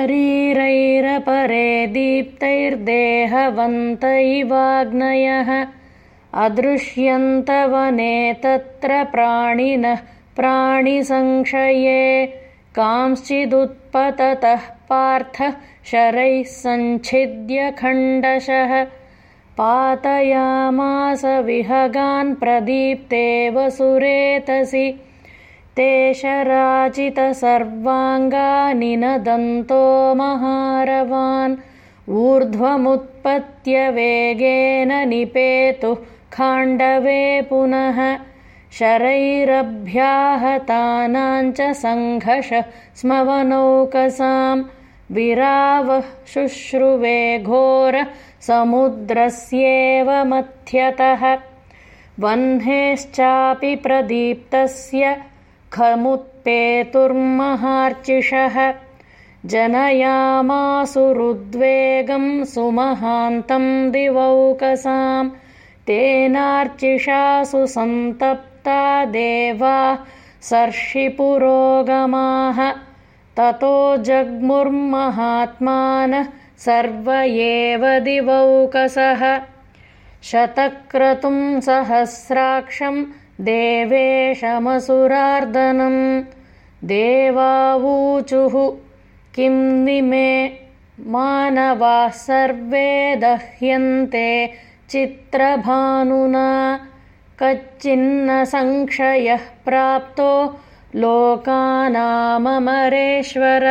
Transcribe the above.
शरीरैरपरे दीप्तैर्देहवन्त इवाग्नयः अदृश्यन्तवने तत्र प्राणिनः प्राणिसंक्षये कांश्चिदुत्पततः पार्थ शरैः सञ्छिद्य खण्डशः। पातयामास विहगान् प्रदीप्ते वसुरेतसि ते शराचितसर्वाङ्गानि न दन्तो महारवान्। ऊर्ध्वमुत्पत्य वेगेन निपेतुः खाण्डवे पुनः शरैरभ्याहतानाञ्च सङ्घष स्मवनौकसाम्। विरावः शुश्रुवे घोर समुद्रस्येव मथ्यतः। वह्नेश्चापि प्रदीप्तस्य खमुत्पेतुर्महार्चिषः जनयामासुरुद्वेगं सुमहान्तं दिवौकसाम् तेनार्चिषासु सन्तप्ता देवा सर्षिपुरोगमाः। ततो जग्मुर्महात्मानः सर्व एव दिवौकसः। शतक्रतुं सहस्राक्षं देवेशमसुरार्दनम् देवावूचुः किं निमे मानवाः सर्वे दह्यन्ते चित्रभानुना। कच्चिन्नसंक्षयः प्राप्तो लोकानाममरेश्वर